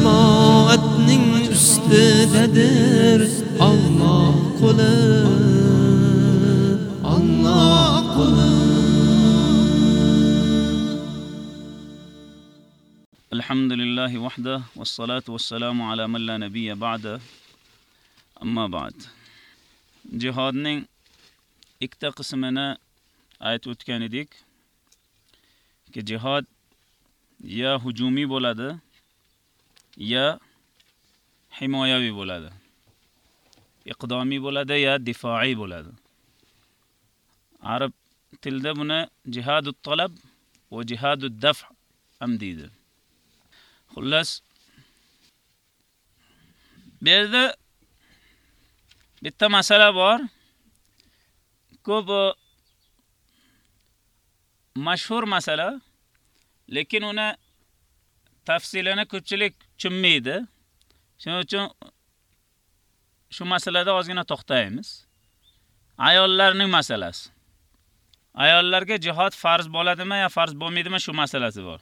jamoatning ustidadir Alloh qo'li Alloh qo'li الحمد لله وحده والصلاة والسلام على من لا نبي بعده أما بعد jihodning ikkita qismini aytib o'tgan edik ki jihod ya hujumiy bo'ladi ya himoyaviy bo'ladi. Iqdomiy bo'ladi ya difoiy bo'ladi. Arab tilida buni jihadut talab va jihadud daf ham deydi. Xullas bu yerda bitta masala bor. Ko'p mashhur masala, lekin uni tafsilini ko'pchilik tushunmaydi. Shuning uchun shu masalada ozgina to'xtaymiz. Ayollarning masalasi. Ayollarga jihod farz bo'ladimi yo farz bo'lmaydimi shu masalasi bor.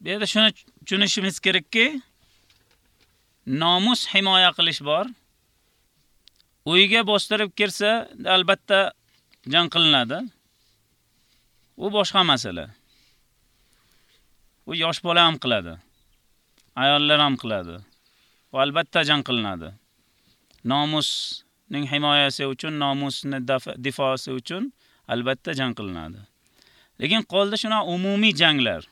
Bu yerda shuni tushunishimiz kerakki, nomus himoya qilish bor. Uyga bostirib kirsa, albatta jang qilinadi. U boshqa masala. U yosh bola ham qiladi. Ayollar ham qiladi. Va albatta jang qilinadi. Nomusning himoyasi uchun, nomusni difosi uchun albatta jang qilinadi. Lekin qoldi shuna umumiy janglar.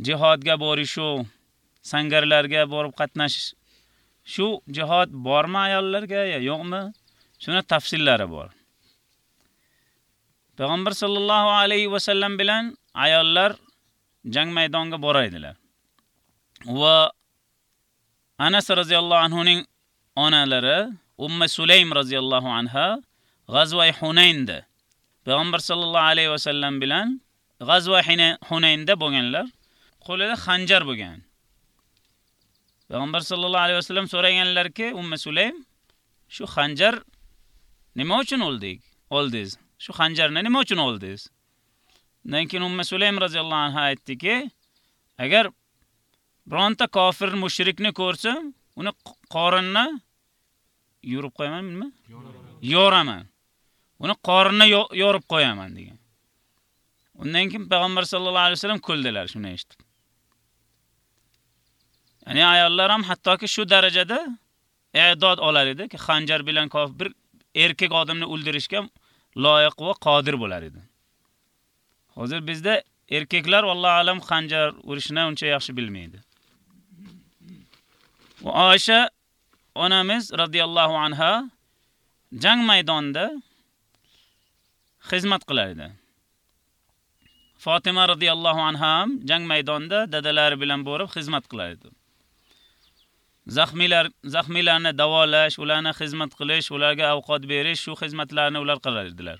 jihodga borishu, sangarlarga borib qatnashish. Shu jihod bormi ayollarga yo yo'qmi? Shuna tafsillari bor. Payg'ambar sollallohu alayhi va sallam bilan ayollar jang maydoniga boraydilar. Va Anas radhiyallohu anhu ning onalari Umma Sulaym radhiyallohu anha G'azvai Hunaynda Payg'ambar sallallohu alayhi va sallam bilan G'azvai Hunaynda bo'lganlar. qo'lida xanjar bo'lgan. Payg'ambar sallallohu alayhi vasallam so'raganlarki, Umma Sulaym, shu xanjar nima uchun oldik? Oldingiz. Shu xanjarni nima uchun oldingiz? Undan keyin Umma Sulaym roziyallohu anha aytdiki, agar bironta kofir mushrikni ko'rsam, uni qorinni yurib qo'yaman, nima? Yoraman. Uni qorinni yorib qo'yaman degan. Undan keyin payg'ambar sollallohu alayhi vasallam kuldilar shuni eshitib. Ya'ni ayollar ham hattoki shu darajada i'dod olar edi ki xanjar bilan bir erkak odamni o'ldirishga loyiq va qodir bo'lar edi. Hozir bizda erkaklar vallohu alam xanjar urishni uncha yaxshi bilmaydi. Va Oysha onamiz radhiyallohu anha jang maydonida xizmat qilar edi. Fatima radhiyallohu anha ham jang maydonida dadalari bilan borib xizmat qilar edi. Zaxmilar zaxmilarni davolash, ularni xizmat qilish, ularga ovqat berish, shu xizmatlarni ular qilar edilar.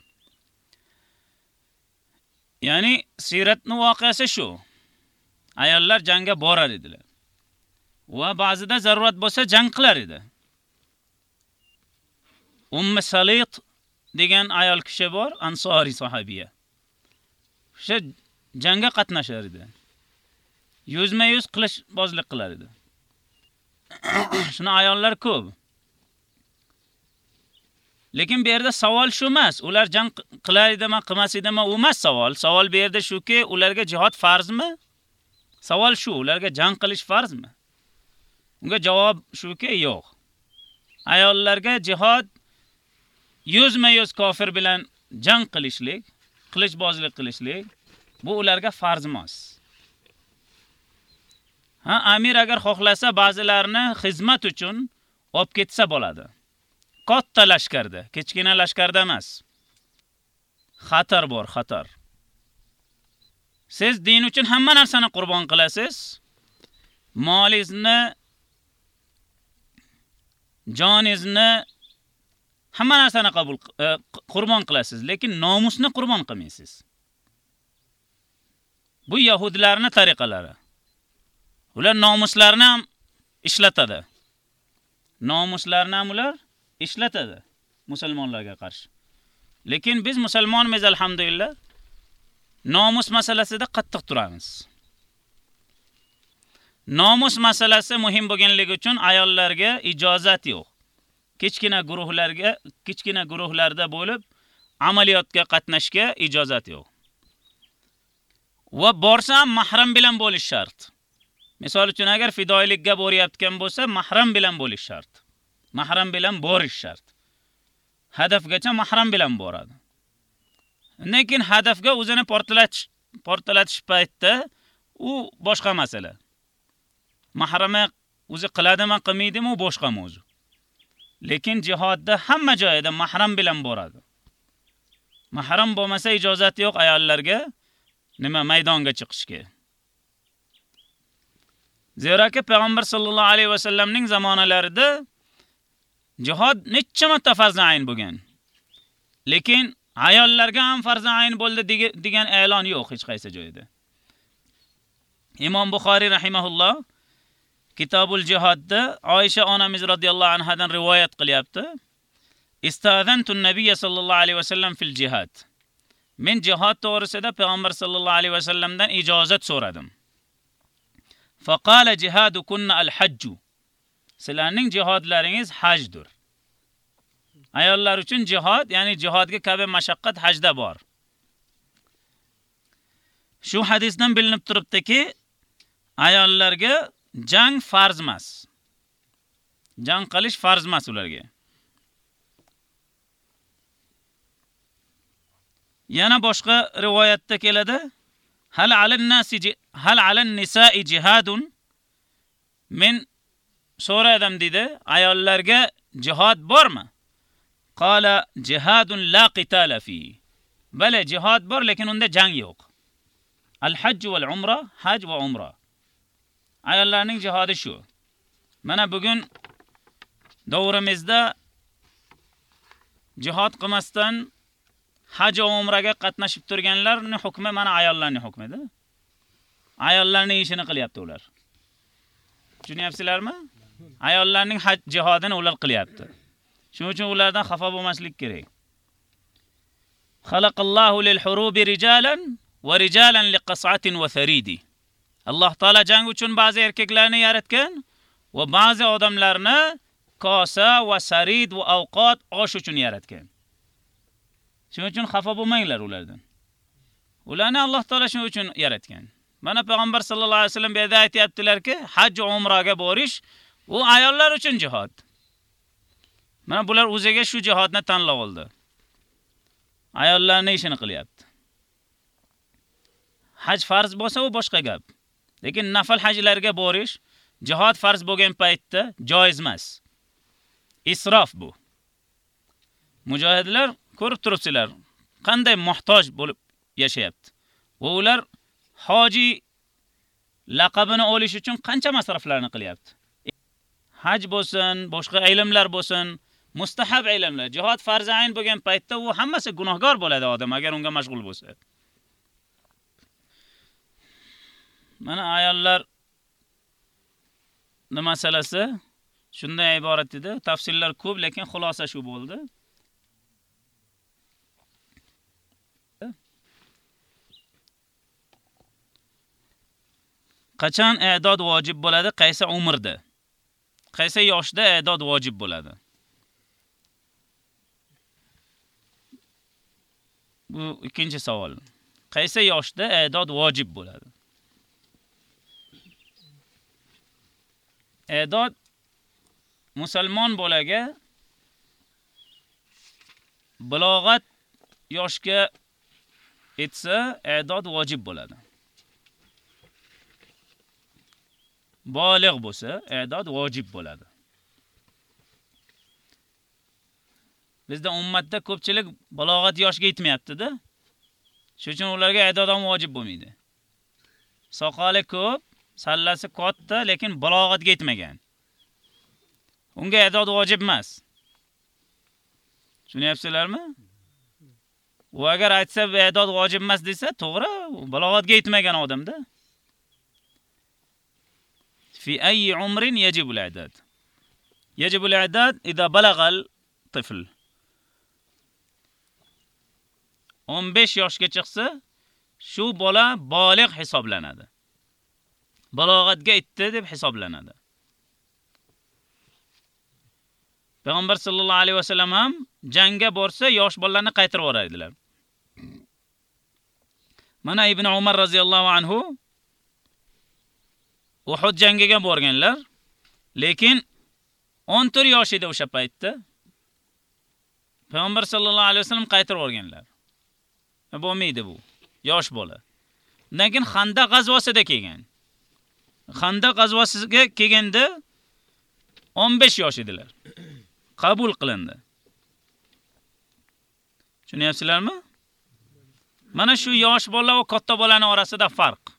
Ya'ni siratning voqeasi shu. Ayollar jangga borar edilar. Va ba'zida zarurat bo'lsa jang qilar edi. Ummu Salit degan ayol kishi bor, Ansori sahobiya. O'sha jangga qatnashar edi. Yuzma-yuz qilish bozlik qilar edi. Shuni ayollar ko'p. Lekin bu yerda savol shu emas. Ular jang qilaydimi, qilmasidimi u emas savol. Savol bu yerda shuki, ularga jihad farzmi? Savol shu, ularga jang qilish farzmi? Unga javob shuki, yo'q. Ayollarga jihad yuzma-yuz kofir bilan jang qilishlik, qilichbozlik qilishlik bu ularga farz emas. Ha, amir agar xohlasa ba'zilarini xizmat uchun olib ketsa bo'ladi. Katta lashkarda, kichkina lashkarda emas. Xatar bor, xatar. Siz din uchun hamma narsani qurbon qilasiz. Molingizni, joningizni hamma narsani qabul e, qurbon qilasiz, lekin nomusni qurbon qilmaysiz. Bu yahudlarning tariqalari. Ular nomuslarini ham ishlatadi. Nomuslarini ham ular ishlatadi musulmonlarga qarshi. Lekin biz musulmonmiz alhamdulillah. Nomus masalasida qattiq turamiz. Nomus masalasi muhim bo'lganligi uchun ayollarga ijozat yo'q. Kichkina guruhlarga, kichkina guruhlarda bo'lib amaliyotga qatnashga ijozat yo'q. Va borsa ham mahram bilan bo'lish shart. Misol uchun agar fidoilikka boryaptgan bo'lsa, mahram bilan bo'lish shart. Mahram bilan borish shart. Hadafgacha mahram bilan boradi. Lekin hadafga o'zini portlatish portlatish paytda u boshqa masala. Mahrami o'zi qiladimi, qilmaydimi, u boshqa mavzu. Lekin jihodda hamma joyida mahram bilan boradi. Mahram bo'lmasa ijozati yo'q ayollarga nima maydonga chiqishga. Zeraki payg'ambar sollallohu alayhi va sallamning zamonalarida Jihad necha marta farz ayn bo'lgan. Lekin ayollarga ham farz ayn bo'ldi degan e'lon yo'q hech qaysi joyda. Imom Buxoriy rahimahulloh Kitobul Jihodda Oysha onamiz radhiyallohu anhadan rivoyat qilyapti. Istazantu an-nabiy sallallohu alayhi va sallam fil jihad. Men jihad to'g'risida payg'ambar sallallohu alayhi va sallamdan ijozat so'radim. Faqala jihadukunna al-hajju. Sizlarning jihodlaringiz hajdir. Ayollar uchun jihod, ya'ni jihodga kabi mashaqqat hajda bor. Shu hadisdan bilinib turibdiki, ayollarga jang farz emas. Jang qilish farz emas ularga. Yana boshqa rivoyatda keladi. Hal alannasi hal alan nisa'i jihadun min so'radim dedi, ayollarga jihad bormi? Qala jihadun la qitala fi. Bale jihad bor, lekin unda jang yo'q. Al-hajj wal umra, haj va umra. Ayollarning jihadi shu. Mana bugun davrimizda jihad qilmasdan haj va umraga qatnashib turganlarning hukmi mana ayollarning hukmida. Ayollarning ishini qilyapti ular. Tushunyapsizlarmi? Ayollarning haj jihodini ular qilyapti. Shuning uchun ulardan xafa bo'lmaslik kerak. Xalaqallohu lil hurubi rijalan va rijalan liqas'atin va tharidi. Alloh taolo jang uchun ba'zi erkaklarni yaratgan va ba'zi odamlarni kosa va sarid va ovqat osh uchun yaratgan. Shuning uchun xafa bo'lmanglar ulardan. Ularni Alloh taolo shuning uchun yaratgan. Mana payg'ambar sallallohu alayhi vasallam bu yerda aytayaptilar-ki, haj va umraga borish u ayollar uchun jihod. Mana bular o'ziga shu jihodni tanlab oldi. Ayollarning ishini qilyapti. Haj farz bo'lsa u boshqa gap. Lekin nafal hajlarga borish jihod farz bo'lgan paytda joiz emas. Isrof bu. Mujohidlar ko'rib turibsizlar, qanday muhtoj bo'lib yashayapti. Va ular hoji laqabini olish uchun qancha masraflarni qilyapti. Haj bo'lsin, boshqa ilmlar bo'lsin, mustahab ilmlar, jihad farz ayn bo'lgan paytda u hammasi gunohkor bo'ladi odam agar unga mashg'ul bo'lsa. Mana ayollar nima masalasi shunday iborat edi. Tafsillar ko'p, lekin xulosa shu bo'ldi. Qachon e'dod vojib bo'ladi? Qaysi umrda? Qaysi yoshda e'dod vojib bo'ladi? Bu ikkinchi savol. Qaysi yoshda e'dod vojib bo'ladi? E'dod musulmon bolaga balog'at yoshga etsa, e'dod vojib bo'ladi. Bolig' bo'lsa, e'dod vojib bo'ladi. Bizda ummatda ko'pchilik balog'at yoshiga yetmayapti-da. Shuning uchun ularga e'dod ham vojib bo'lmaydi. soqoli ko'p, sallasi katta, lekin balog'atga yetmagan. Unga e'dod vojib emas. Tushunyapsizlarmi? U agar aytsa e'dod vojib emas desa, to'g'ri, balog'atga yetmagan odamda. في أي umrin يجب الإعداد يجب الإعداد إذا بلغ الطفل balagha al-tifl. 15 yoshga chiqsa, shu bola bolig' hisoblanadi. Balog'atga yetdi deb hisoblanadi. Payg'ambar sallallohu alayhi vasallam ham jangga borsa, yosh bolalarni qaytarib yuboradilar. Mana Ibn Umar radhiyallohu anhu Uhud jangiga borganlar, lekin 14 yosh edi o'sha paytda. Payg'ambar sallallohu alayhi vasallam qaytarib olganlar. E, bo'lmaydi bu. Yosh bola. Undan keyin Xandaq g'azvosida kelgan. Xandaq g'azvosiga kelganda 15 yosh edilar. Qabul qilindi. Tushunyapsizlarmi? Mana shu yosh bola va katta bolaning orasida farq.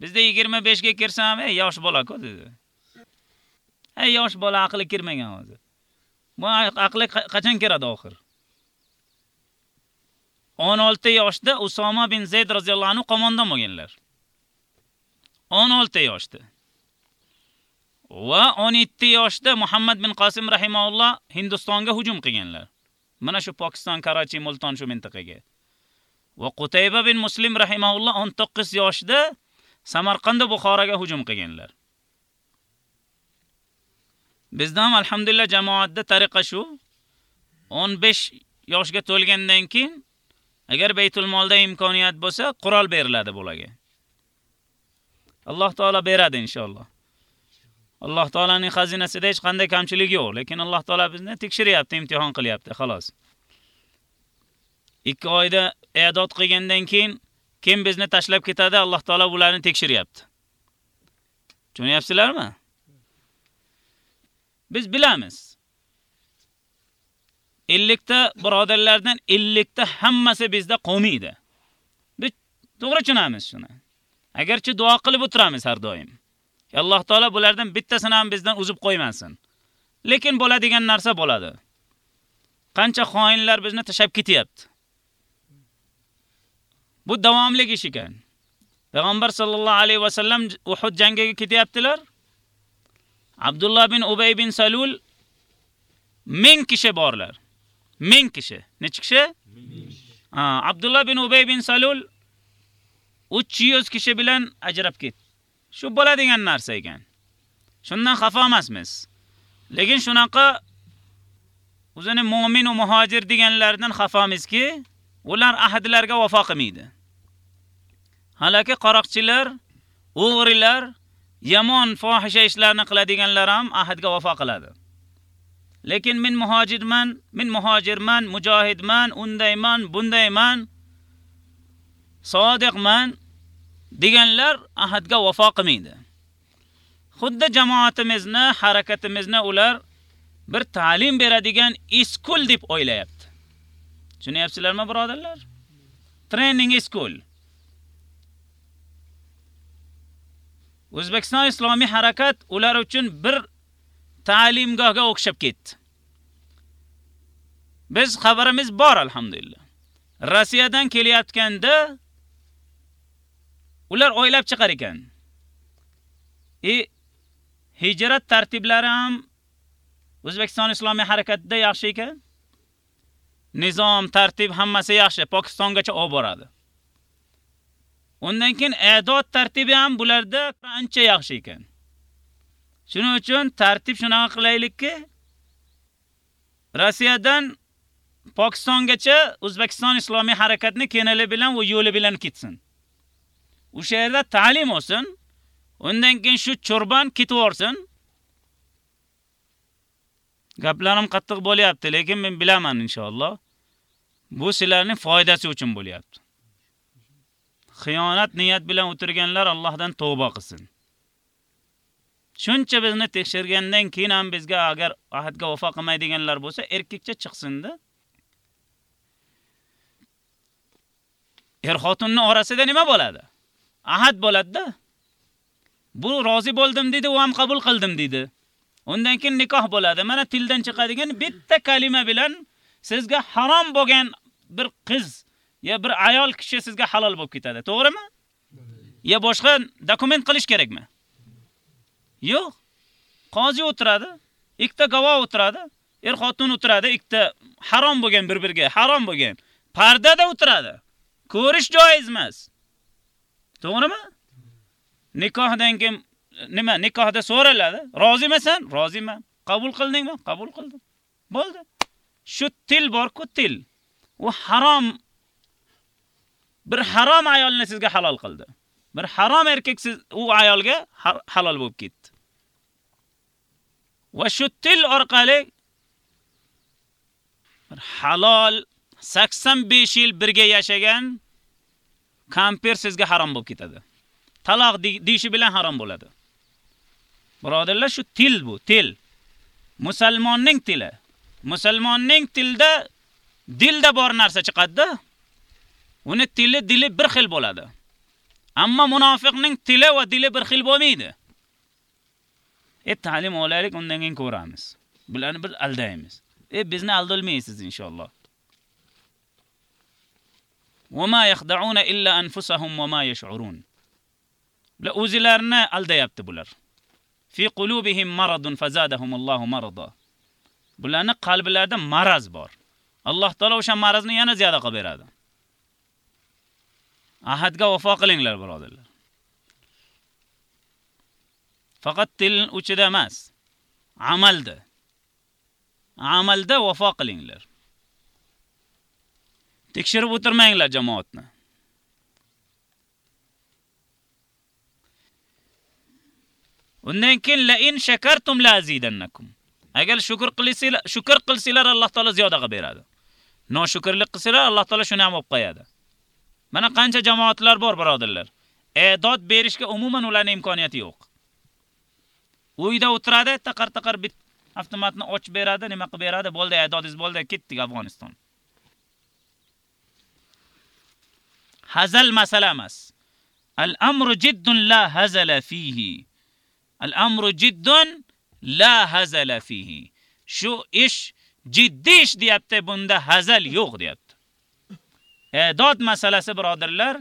Bizda 25 ga kirsam, "Ey, yosh bola-ku" dedi. Ey, yosh bola aqli kirmagan hozir. Bu aqli qachon kiradi oxir? 16 yoshda Usoma bin Zayd roziyallohu anhu qo'mondan bo'lganlar. 16 yoshda. Va 17 yoshda Muhammad bin Qosim rahimahulloh Hindistonga hujum qilganlar. Mana shu Pokiston, Karachi, Multon shu mintaqaga. Va Qutayba bin Muslim rahimahulloh 19 yoshda Samarqand va Buxoroga hujum qilganlar. Bizda ham alhamdulillah jamoatda tariqa shu. 15 yoshga to'lgandan keyin agar Baytul Molda imkoniyat bo'lsa, qurol beriladi bolaga. Alloh taolo beradi inshaalloh. Alloh taolaning xazinasida hech qanday kamchilik yo'q, lekin Alloh taolo bizni tekshiryapti, imtihon qilyapti, xolos. 2 oyda e'dod qilgandan keyin kim bizni tashlab ketadi, Alloh taolo ularni tekshiryapti. Tushunyapsizlarmi? Biz bilamiz. 50 ta birodarlardan 50 ta hammasi bizda qolmaydi. Biz to'g'ri tushunamiz shuni. Agarchi duo qilib o'tiramiz har doim. Alloh taolo bulardan bittasini ham bizdan uzib qo'ymasin. Lekin bo'ladigan narsa bo'ladi. Qancha xoinlar bizni tashab ketyapti. Bu davomli ish ekan. Payg'ambar sallallohu alayhi va sallam Uhud jangiga ketyaptilar. Abdullah bin Ubay bin Salul ming kishi borlar. Ming kishi. nechi kishi? Ha, Abdullah bin Ubay bin Salul 300 kishi bilan ajrab ketdi. Shu bo'ladigan narsa ekan. Shundan xafa emasmiz. Lekin shunaqa o'zini mu'min va muhojir deganlardan xafamizki, ular ahdlarga vafo qilmaydi. Halaki qaroqchilar, o'g'rilar, yomon fohisha ishlarni qiladiganlar ham ahdga vafo qiladi. Lekin men muhojirman, men muhojirman, mujohidman, undayman, bundayman, sodiqman deganlar ahdga vafo qilmaydi. Xuddi jamoatimizni, harakatimizni ular bir ta'lim beradigan iskul deb o'ylayapti. Tushunyapsizlarmi, birodarlar? Training school. O'zbekiston islomiy harakat ular uchun bir ta'limgohga o'xshab ketdi. Biz xabarimiz bor alhamdulillah. Rossiyadan kelyotganda ular o'ylab chiqar ekan. E hijrat tartiblari ham O'zbekiston islomiy harakatida yaxshi ekan. Nizom, tartib hammasi yaxshi, Pokistongacha olib boradi. Undan keyin e'dod tartibi ham bularda ancha yaxshi ekan. Shuning uchun tartib shunaqa qilaylikki, Rossiyadan Pokistongacha O'zbekiston islomiy harakatni kenali bilan va yo'li bilan ketsin. O'sha yerda ta'lim olsin, undan keyin shu churban ketib yorsin. Gaplarim qattiq bo'lyapti, lekin men bilaman inshaalloh. Bu sizlarning foydasi uchun bo'lyapti. Xiyonat niyat bilan o'tirganlar Allohdan tavba qilsin. Shuncha bizni tekshirgandan keyin ham bizga agar ahdga vafo qilmaydiganlar bo'lsa, erkakcha chiqsin-da. Er xotinning orasida nima bo'ladi? ahad bo'ladi-da. Bu rozi bo'ldim dedi, u ham qabul qildim dedi. Undan keyin nikoh bo'ladi. Mana tildan chiqadigan bitta kalima bilan sizga harom bo'lgan bir qiz ya bir ayol kishi sizga halol bo'lib ketadi. To'g'rimi? Ya boshqa dokument qilish kerakmi? Yo'q. Qozi o'tiradi, ikkita gavoh o'tiradi, er xotin o'tiradi, ikkita harom bo'lgan bir-biriga, harom bo'lgan. Pardada o'tiradi. Ko'rish joiz emas. To'g'rimi? Nikohdan keyin nima? Nikohda so'raladi. Rozimisan? Roziman. Qabul qildingmi? Qabul qildim. Bo'ldi. Shu til bor-ku, til. U harom bir harom ayolni sizga halol qildi. Bir harom erkak siz u ayolga halol bo'lib ketdi. Va shu til orqali bir halol 85 yil birga yashagan kamper sizga harom bo'lib ketadi. Taloq deyishi bilan harom bo'ladi. Birodarlar, shu til bu, til. Musulmonning tili. Musulmonning tilda dilda bor narsa chiqadi. Uni tili dili bir xil bo'ladi. Ammo munofiqning tili va dili bir xil bo'lmaydi. E ta'lim olaylik, undan keyin ko'ramiz. Bularni biz aldaymiz. E bizni aldolmaysiz inshaalloh. وما يخدعون إلا أنفسهم وما يشعرون la o'zilarini aldayapti bular. Fi qulubihim maradun fazadahumullohu marada. Bularning qalblarida maraz bor. Alloh taolo o'sha marazni yana ziyoda qilib beradi. Ahadga vafo qilinglar, birodarlar. Faqat til uchida emas, amalda. Amalda vafo qilinglar. Tekshirib o'tirmanglar jamoatni. Undan keyin la in shakartum la azidannakum. Agar shukr qilsanglar, shukr qilsanglar Alloh taolo ziyoda qilib beradi. Noshukrlik qilsanglar Alloh taolo shuni ham olib qo'yadi. Mana qancha jamoatlar bor, birodarlar. E'dod berishga umuman ularning imkoniyati yo'q. Uyda o'tiradi, taqar-taqar bit avtomatni ochib beradi, nima qilib beradi, bo'ldi, e'dodingiz bo'ldi, ketdik Afg'oniston. Hazal masala emas. Al-amru jiddun la hazala fihi. Al-amru jiddun la hazala fihi. Shu ish jiddiy ish deyapti, bunda hazal yo'q deyapti. E'dod masalasi birodarlar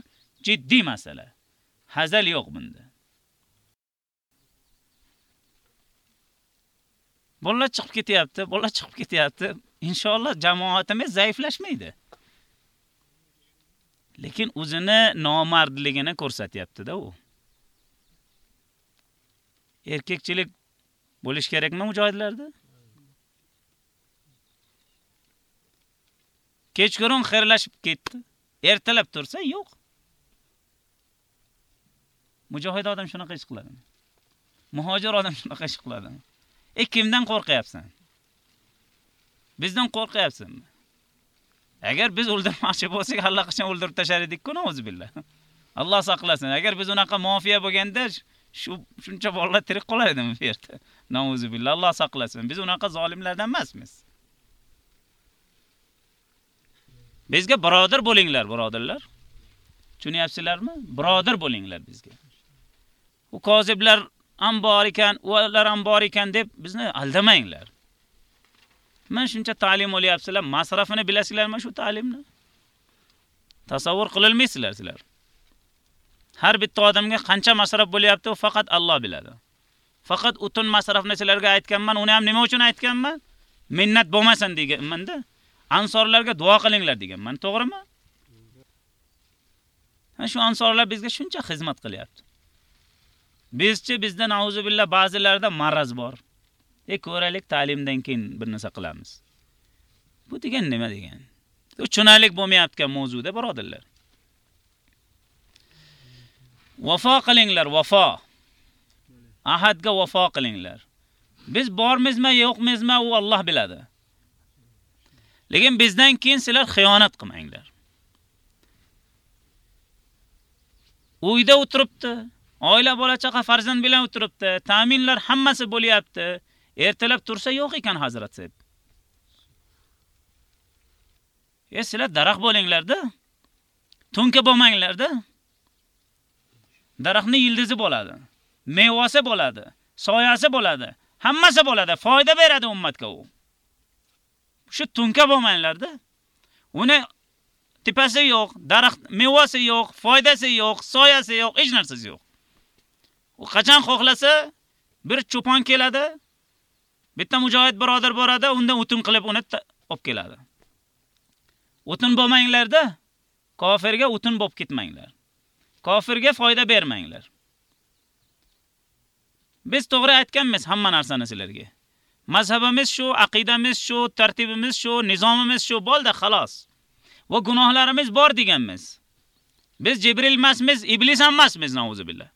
jiddiy masala. Hazal yo'q bunda. Bolalar chiqib ketyapti, bolalar chiqib ketyapti. Inshaalloh jamoatimiz zaiflashmaydi. Lekin o'zini nomardligini ko'rsatyapti-da u. Erkakchilik bo'lish kerakmi mujohidlarda? Kechqurun xayrlashib ketdi. Ertalab tursa yo'q. Mujohid odam shunaqa ish qiladi. Muhojir odam shunaqa ish qiladi. E kimdan qo'rqyapsan? Bizdan qo'rqyapsanmi? Agar biz o'ldirmoqchi bo'lsak, allaqachon o'ldirib tashar edik-ku, billah. Alloh saqlasin. Agar biz unaqa mafiya bo'lganda, shu shuncha bolalar tirik qoladimi bu yerda? billah. Alloh saqlasin. Biz unaqa zolimlardan emasmiz. Bizga birodar bo'linglar, birodarlar. Tushunyapsizlarmi? Birodar bo'linglar bizga. U koziblar ham bor ekan, ular ham bor ekan deb bizni aldamanglar. Men shuncha ta'lim olyapsizlar, masrafini bilasizlarmi shu ta'limni? Tasavvur qilolmaysizlar sizlar. Har bitta odamga qancha masraf bo'lyapti, u faqat Alloh biladi. Faqat utun masrafni sizlarga aytganman, uni ham nima uchun aytganman? Minnat bo'lmasin deganmanda. Ansorlarga duo qilinglar deganman, to'g'rimi? Ha shu ansorlar bizga shuncha xizmat qilyapti. Bizchi bizda nauzu billah ba'zilarda maraz bor. E ko'ralik ta'limdan keyin bir narsa qilamiz. Bu degan nima degan? Tushunalik bo'lmayotgan mavzuda birodarlar. Vafo qilinglar, vafo. Ahadga vafo qilinglar. Biz bormizmi, yo'qmizmi, u Alloh biladi. Lekin bizdan keyin sizlar xiyonat qilmanglar. Uyda o'tiribdi, oila bola chaqa farzand bilan o'tiribdi, ta'minlar hammasi bo'lyapti. Ertalab tursa yo'q ekan hazrat deb. E sizlar daraxt bo'linglarda. Tunka bo'lmanglarda. Daraxtni yildizi bo'ladi. Mevasi bo'ladi, soyasi bo'ladi, hammasi bo'ladi, foyda beradi ummatga u. Shu tunka bo'lmanglarda. Uni tepasi yo'q, daraxt mevasi yo'q, foydasi yo'q, soyasi yo'q, hech narsasi yo'q. U qachon xohlasa bir cho'pon keladi, bitta mujohid birodar boradi, undan o'tin qilib uni olib keladi. O'tin bo'lmanglarda, kofirga o'tin bo'lib ketmanglar. Kofirga foyda bermanglar. Biz to'g'ri aytganmiz hamma narsani sizlarga. Mazhabimiz shu, aqidamiz shu, tartibimiz shu, nizomimiz shu bo'ldi, xolos. Va gunohlarimiz bor deganmiz. Biz Jibril emasmiz, iblis emasmiz, emasmiz, nauzubillah.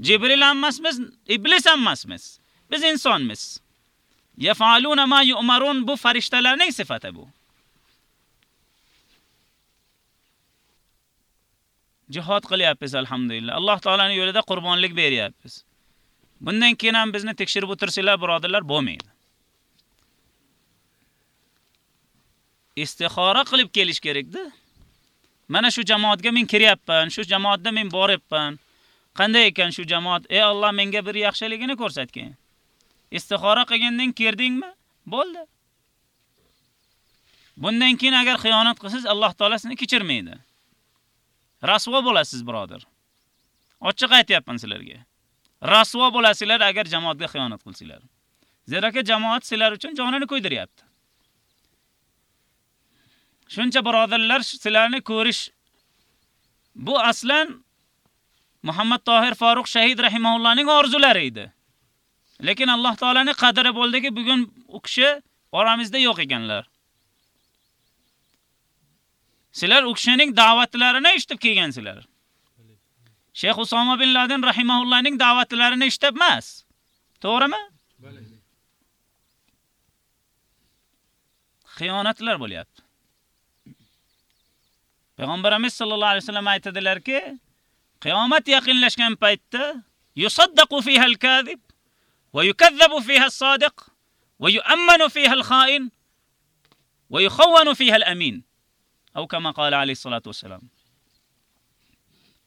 Jibril emasmiz, iblis emasmiz. Biz insonmiz. Yafaluna ma yu'marun bu farishtalarning sifati bu. Jihad qilyapmiz alhamdulillah. Alloh taolaning yo'lida qurbonlik beryapmiz. Bundan keyin ham bizni tekshirib o'tirsanglar, birodarlar, bo'lmaydi. Istixora qilib kelish kerakda. Mana shu jamoatga men kiryapman, shu jamoatda men boryapman. Qanday ekan shu jamoat? Ey Alloh menga bir yaxshiligini ko'rsatgin. Istixora qilgandan kirdingmi? Bo'ldi. Bundan keyin agar xiyonat qilsangiz, Alloh taolasi sizni kechirmaydi. Rasvo bo'lasiz, birodar. Ochiq aytayapman sizlarga. Rasvo bo'lasizlar agar jamoatga xiyonat qilsanglar. Zeraki jamoat sizlar uchun jonini qo'ydiryapti. Shuncha birodarlar sizlarni ko'rish bu aslan Muhammad Tohir Faruq shahid rahimahullohning orzulari edi. Lekin Alloh taolaning qadri bo'ldiki, bugun u kishi oramizda yo'q ekanlar. Sizlar u kishining da'vatlarini eshitib kelgansizlar. Sheyx Usoma bin Laden rahimahullohning da'vatlarini eshitib emas. To'g'rimi? Xiyonatlar bo'lyapti. Payg'ambarimiz sollallohu alayhi vasallam aytadilarki, qiyomat yaqinlashgan paytda yusaddaqu fiha al-kadhib va yukazzabu fiha as-sadiq va yu'ammanu fiha al-kha'in va yukhawwanu fiha al-amin. او kama qala alayhi salatu vasallam.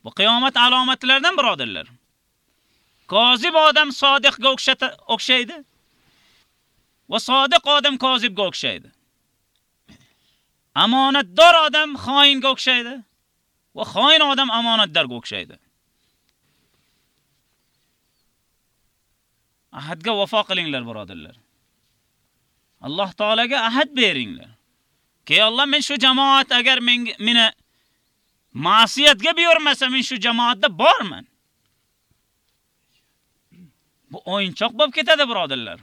Bu qiyomat alomatlaridan birodarlar. Kozib odam sodiqga o'xshaydi va sodiq odam kozibga o'xshaydi. Amonatdor odam xoinga o'xshaydi va xoin odam amonatdorga o'xshaydi. Ahadga vafo qilinglar, birodarlar. Alloh taolaga ahad beringlar. Ke Alloh men shu jamoat agar meni ma'siyatga buyurmasa men shu jamoatda borman. Bu o'yinchoq bo'lib ketadi, birodarlar.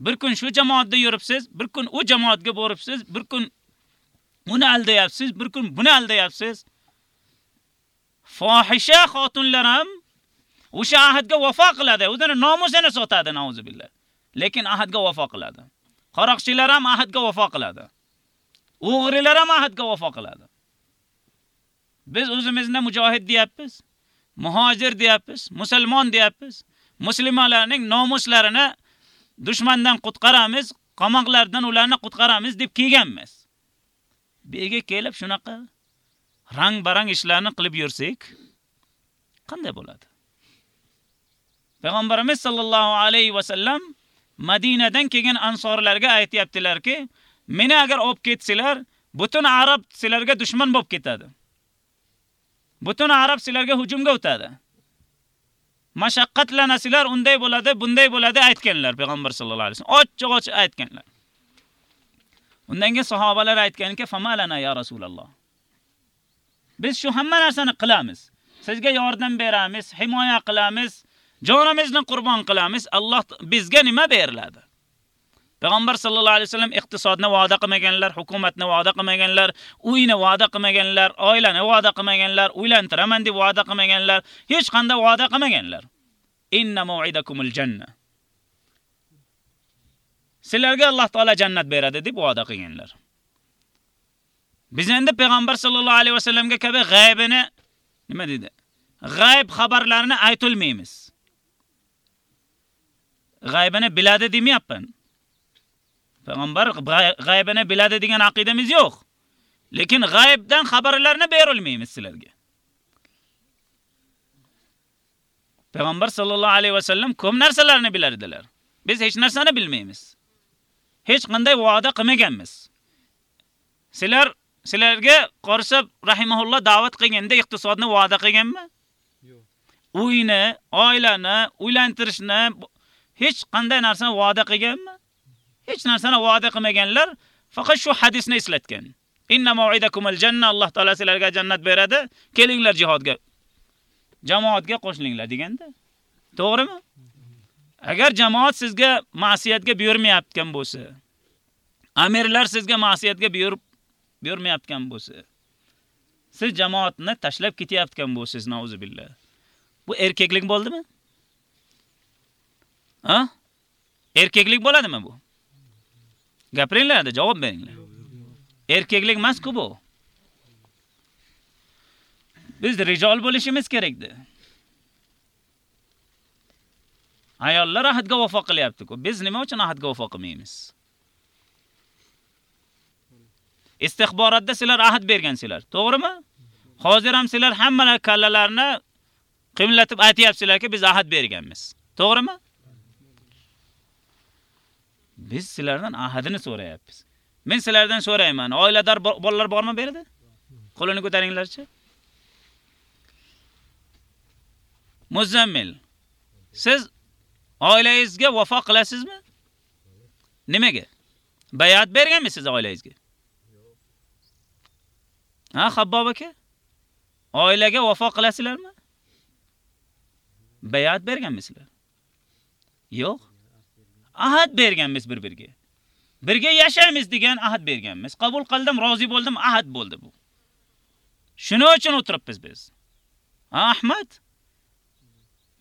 Bir kun shu jamoatda yuribsiz, bir kun u jamoatga boribsiz, bir kun uni aldayapsiz, bir kun buni aldayapsiz. Fohisha xotinlar ham o'sha ahdga vafo qiladi, o'zini nomusini sotadi, nauzubillah. Lekin ahdga vafo qiladi. Qaroqchilar ham ahdga vafo qiladi. O'g'rilar ham ahdga vafo qiladi. Biz o'zimizni mujohid deyapmiz, muhojir deyapmiz, musulmon deyapmiz. Musulmonlarning nomuslarini dushmandan qutqaramiz, qamoqlardan ularni qutqaramiz deb kelganmiz. Bega kelib shunaqa rang-barang ishlarni qilib yursak, qanday bo'ladi? Payg'ambarimiz sollallohu alayhi va sallam Madinadan kelgan ansorlarga aytayaptilarki, meni agar olib ketsizlar, butun arab sizlarga dushman bo'lib ketadi. Butun arab sizlarga hujumga o'tadi. Mashaqqatlanasizlar, unday bo'ladi, bunday bo'ladi aytganlar payg'ambar sollallohu alayhi vasallam. Ochiq-ochiq aytganlar. Undan keyin sahobalar aytganki, "Famalana ya Rasululloh." Biz shu hamma narsani qilamiz. Sizga yordam beramiz, himoya qilamiz, jonimizni qurbon qilamiz. Alloh bizga nima beriladi? Payg'ambar sallallohu alayhi vasallam iqtisodni va'da qilmaganlar, hukumatni va'da qilmaganlar, uyni va'da qilmaganlar, oilani va'da qilmaganlar, uylantiraman deb va'da qilmaganlar, hech qanday va'da qilmaganlar. Inna maw'idakumul janna. Sizlarga Alloh taolo jannat beradi deb va'da qilganlar. Biz endi payg'ambar sallallohu alayhi vasallamga kabi g'aybini nima dedi? G'ayb xabarlarini aytolmaymiz. G'aybini biladi demayapman. Payg'ambar g'aybini biladi degan aqidamiz yo'q. Lekin g'aybdan xabarlarni berolmaymiz sizlarga. Payg'ambar sallallohu alayhi va sallam ko'p narsalarni bilar edilar. Biz hech narsani bilmaymiz. Hech qanday va'da qilmaganmiz. Sizlar sizlarga Qorsab rahimahulloh da'vat qilganda iqtisodni va'da qilganmi? Yo'q. Uyni, oilani, uylantirishni hech qanday narsani va'da qilganmi? Hech narsani va'da qilmaganlar, faqat shu hadisni eslatgan. Inna mau'idakumul janna Alloh taolo sizlarga jannat beradi, kelinglar jihodga. Jamoatga qo'shilinglar deganda. To'g'rimi? Agar jamoat sizga ma'siyatga buyurmayotgan bo'lsa, amirlar sizga ma'siyatga buyurib buyurmayotgan bo'lsa, siz jamoatni tashlab ketayotgan bo'lsiz, nauzubillah. Bu erkaklik bo'ldimi? Ha? Erkaklik bo'ladimi bu? Gapiringlar, javob beringlar. Erkaklik emas-ku bu. Biz rijol bo'lishimiz kerakdi. Ayollar ahdga vafo qilyapti-ku. Biz nima uchun ahdga vafo qilmaymiz? Istixborotda sizlar ahd bergansizlar, to'g'rimi? Hozir ham sizlar hammalar kallalarni qimlatib aytyapsizlarki, biz ahd berganmiz. To'g'rimi? Biz sizlardan ahadini so'rayapmiz. Men sizlardan so'rayman, oilador bolalar bormi bu yerda? Qo'lini ko'taringlarchi. Muzammil. Siz oilangizga vafo qilasizmi? Nimaga? Bayat berganmisiz oilangizga? Ha, Habbob aka? Oilaga vafo qilasizlarmi? Bayat berganmisizlar? Yo'q. Ahad berganmiz bir-biriga. Birga yashaymiz degan ahad berganmiz. Qabul qildim, rozi bo'ldim, ahad bo'ldi bu. Shuning uchun o'tiribmiz biz. Ahmad,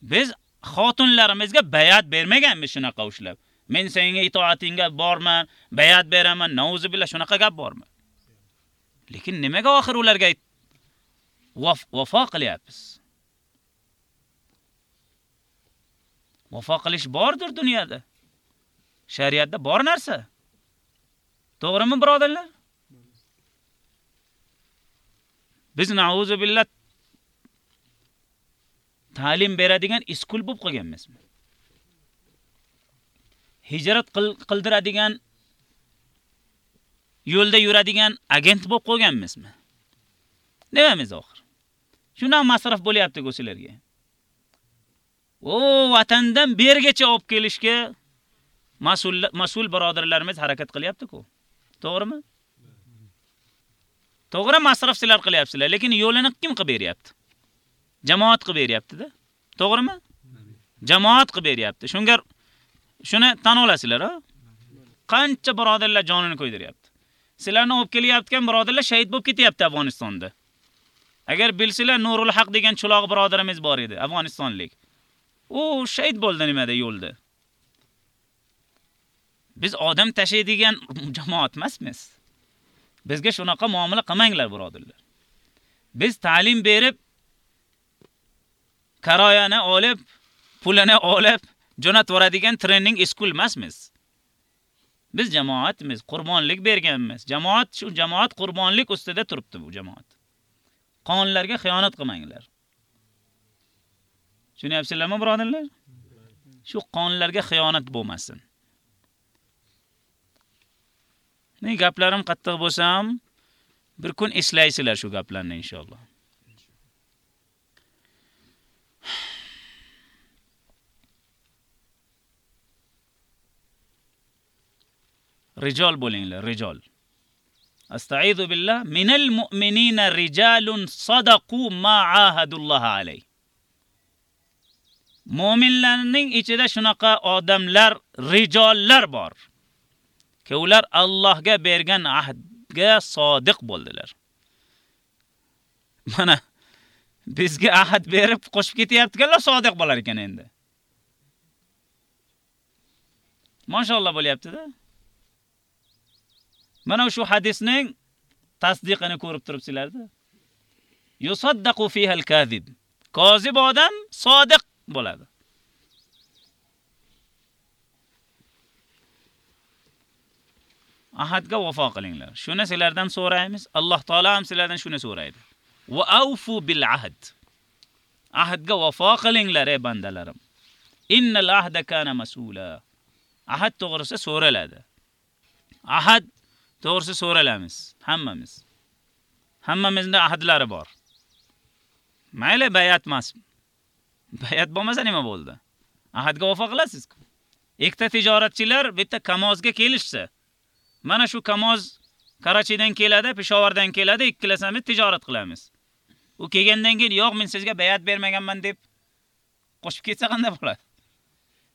biz xotinlarimizga bayat bermaganmiz shunaqa ushlab. Men senga itoatingga borman, bayat beraman, nauzi billah shunaqa gap bormi? Lekin nimaga oxir ularga vaf vafo qilyapmiz? Vafo qilish bordir dunyoda. Shariatda bor narsa. To'g'rimi, birodarlar? Biz nauzu billah ta'lim beradigan iskul bo'lib qolganmizmi? Hijrat qildiradigan yo'lda yuradigan agent bo'lib qolganmizmi? Nimamiz oxir? Shundan masraf bo'lyapti-ku sizlarga. O, vatandan bergacha olib kelishga mas'ul mas'ul birodarlarimiz harakat qilyapti-ku. To'g'rimi? To'g'ri masraf sizlar qilyapsizlar, lekin yo'lini kim qilib beryapti? Jamoat qilib beryapti-da. To'g'rimi? Jamoat qilib beryapti. Shunga shuni tan olasizlar, a? Qancha birodarlar jonini qo'ydiryapti. Sizlarni olib kelyotgan birodarlar shahid bo'lib ketyapti Afg'onistonda. Agar bilsizlar Nurul Haq degan chuloq birodarimiz bor edi, Afg'onistonlik. U shahid bo'ldi nimada yo'lda. Biz odam tashlaydigan jamoat emasmiz. Bizga shunaqa muomala qilmanglar, birodirlar. Biz ta'lim berib karoyani olib, pulini olib, jo'natvoradigan trening iskul emasmiz. Biz jamoatmiz, qurbonlik berganmiz. Jamoat shu jamoat qurbonlik ustida turibdi bu jamoat. Qonunlarga xiyonat qilmanglar. Tushunyapsizlarmi, birodarlar? Shu qonunlarga xiyonat bo'lmasin. Men gaplarim qattiq bo'lsa ham bir kun eslaysizlar shu gaplarni inshaalloh. Rijol bo'linglar, rijol. Astaizu billah minal mu'minina rijalun sadaqu ma'ahadulloh alayh. Mu'minlarning ichida shunaqa odamlar, rijollar bor. Ki ular Allohga bergan ahdga sodiq bo'ldilar. Mana bizga ahd berib qo'shib ketyaptiganlar sodiq bo'lar ekan endi. Mashallah bo'lyapti-da. Mana shu hadisning tasdiqini ko'rib turibsizlar-da. Yusaddaqu fiha al-kazib. Kozib odam sodiq bo'ladi. Ahadga vafo qilinglar. Shuni sizlardan so'raymiz. Alloh taolo ham sizlardan shuni so'raydi. Va awfu bil ahd. Ahadga vafo qilinglar ey bandalarim. Innal ahda kana mas'ula. Ahad to'g'risi so'raladi. Ahad to'g'risi so'ralamiz hammamiz. Hammamizda ahdlari bor. Mayli bayat emas. Bayat bo'lmasa nima bo'ldi? Ahadga vafo qilasiz-ku. Ikkita tijoratchilar bitta Kamozga kelishsa, mana shu Kamoz Karachidan keladi, Peshovardan keladi, ikkilasamiz tijorat qilamiz. U kelgandan keyin yo'q, men sizga bayat bermaganman deb qo'shib ketsa qanday bo'ladi?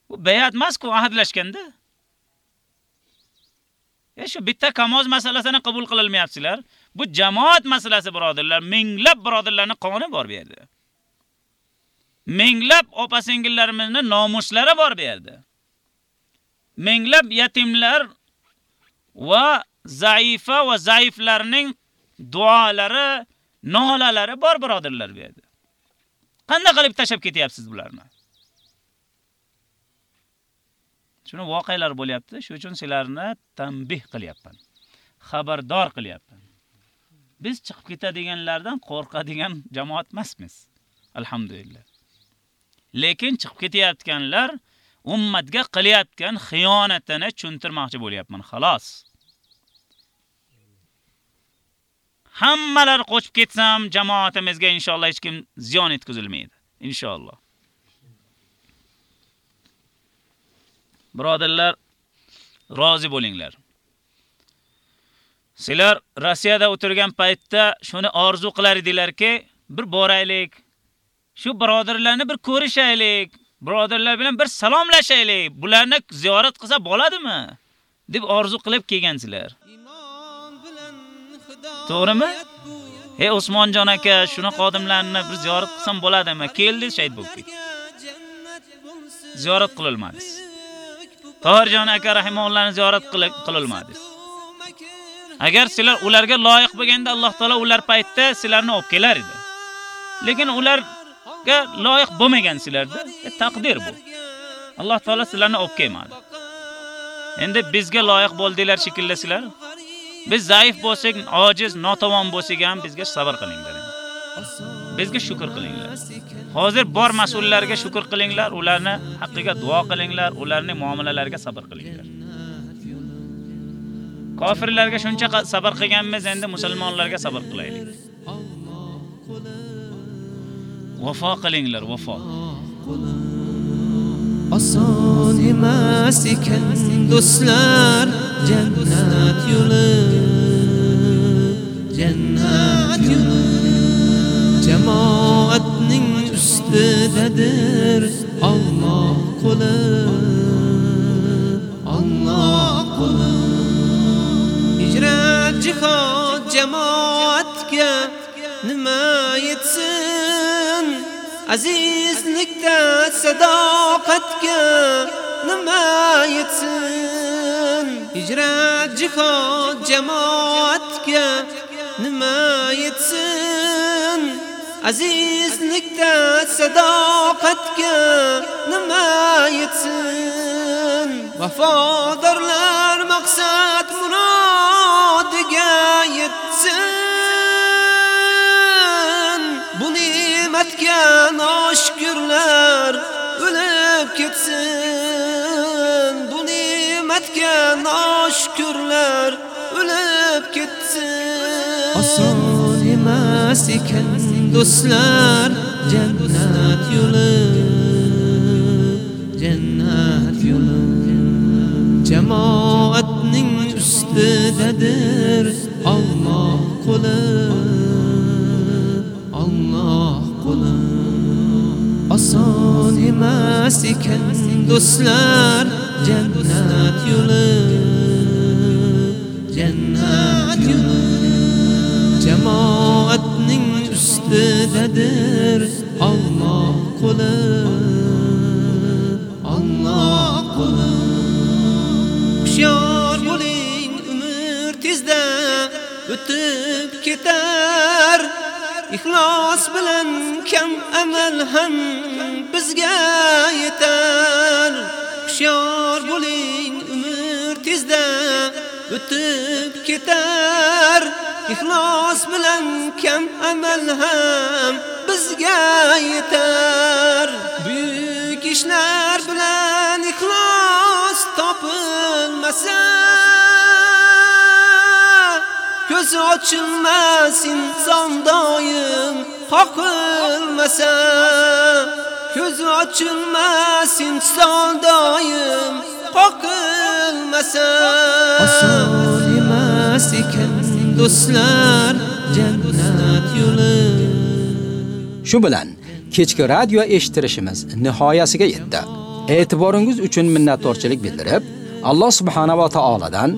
Bu bayat emas-ku, ahdlashganda. Ya shu bitta kamoz masalasini qabul qilolmayapsizlar. Bu jamoat masalasi birodarlar, minglab birodarlarning qoni bor bu yerda. Minglab opa-singillarimizni nomuslari bor bu yerda. Minglab yetimlar va zaifa va zaiflarning duolari, nolalari bor birodarlar bu yerda. Qanday qilib tashab ketyapsiz bularni? Shuni voqealar bo'lyapti, shu uchun sizlarni tanbih qilyapman. Xabardor qilyapman. Biz chiqib ketadiganlardan qo'rqadigan jamoat emasmiz. Alhamdulillah. Lekin chiqib ketayotganlar ummatga qilayotgan xiyonatini tushuntirmoqchi bo'lyapman, xolos. Hammalar qochib ketsam, jamoatimizga inshaalloh hech kim ziyon yetkazilmaydi. Inshaalloh. Birodarlar, rozi bo'linglar. Sizlar Rossiyada o'tirgan paytda shuni orzu qilar edilarki, bir boraylik. Shu birodarlarni bir ko'rishaylik. Birodarlar bilan bir salomlashaylik. Bularni ziyorat qilsa bo'ladimi? deb orzu qilib kelgansizlar. To'g'rimi? Ey Usmonjon aka, shuni xodimlarni bir ziyorat qilsam bo'ladimi? Keldi shahid bo'lib. Ziyorat qilolmadi. Tohirjon aka rahimahullohni ziyorat qilolmadi. Agar sizlar ularga loyiq bo'lganda Alloh taolo ular paytda sizlarni olib kelar edi. Lekin ular ke loyiq bo'lmagansizlarda, e, taqdir bu. Alloh taolo sizlarni olib kelmadi. Endi bizga loyiq bo'ldinglar shekilli sizlar. Biz zaif bo'lsak, ojiz, notavon bo'lsak ham bizga sabr qilinglar. Bizga shukr qilinglar. Hozir bor mas'ullarga shukr qilinglar, ularni haqqiga duo qilinglar, ularning muomalalariga sabr qilinglar. Kofirlarga shuncha sabr qilganmiz, endi musulmonlarga sabr qilaylik. Vafo qilinglar, vafo. Oson emas ekan do'stlar jannat yo'li. Jannat yo'li jamoatning ustidadir. Alloh qo'li Alloh qo'li. Hijrat jihad jamoatga nima yetsin? Azizlikda sadoqatga nima yetsin? Hijrat jihod jamoatga nima yetsin? Azizlikda sadoqatga nima yetsin? Vafodorlar maqsad murodiga yetsin. Ne'matga noshkurlar o'lib ketsin bu ne'matga noshkurlar o'lib ketsin oson emas ekan do'stlar jannat yo'li jannat yo'li jamoatning ustidadir Alloh qo'li oson emas ekan do'stlar jannat yo'li jannat yo'li jamoatning ustidadir Alloh qo'li Alloh qo'li Hushyor bo'ling umr tezda o'tib ketar Ixlos bilan kam amal ham bizga yetar. Hushyor bo'ling umr tezda o'tib ketar. Ixlos bilan kam amal ham bizga yetar. Ko'zi ochilmas inson doim qoqilmasa ko'zi ochilmas inson doim qoqilmasa oson emas ekan do'stlar jannat yo'li Shu bilan kechki radio eshittirishimiz nihoyasiga yetdi. E'tiboringiz uchun minnatdorchilik bildirib, Alloh subhanahu va taoladan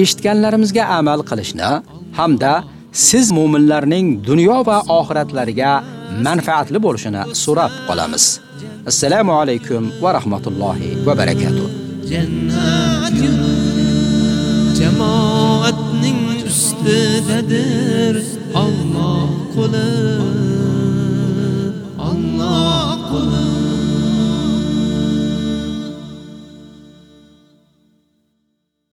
eshitganlarimizga amal qilishni hamda siz mu'minlarning dunyo va oxiratlariga manfaatli bo'lishini so'rab qolamiz. Assalomu alaykum va rahmatullohi va barakatuh. jannat yo'li jamoatning ustidadir Alloh qo'li Alloh qo'li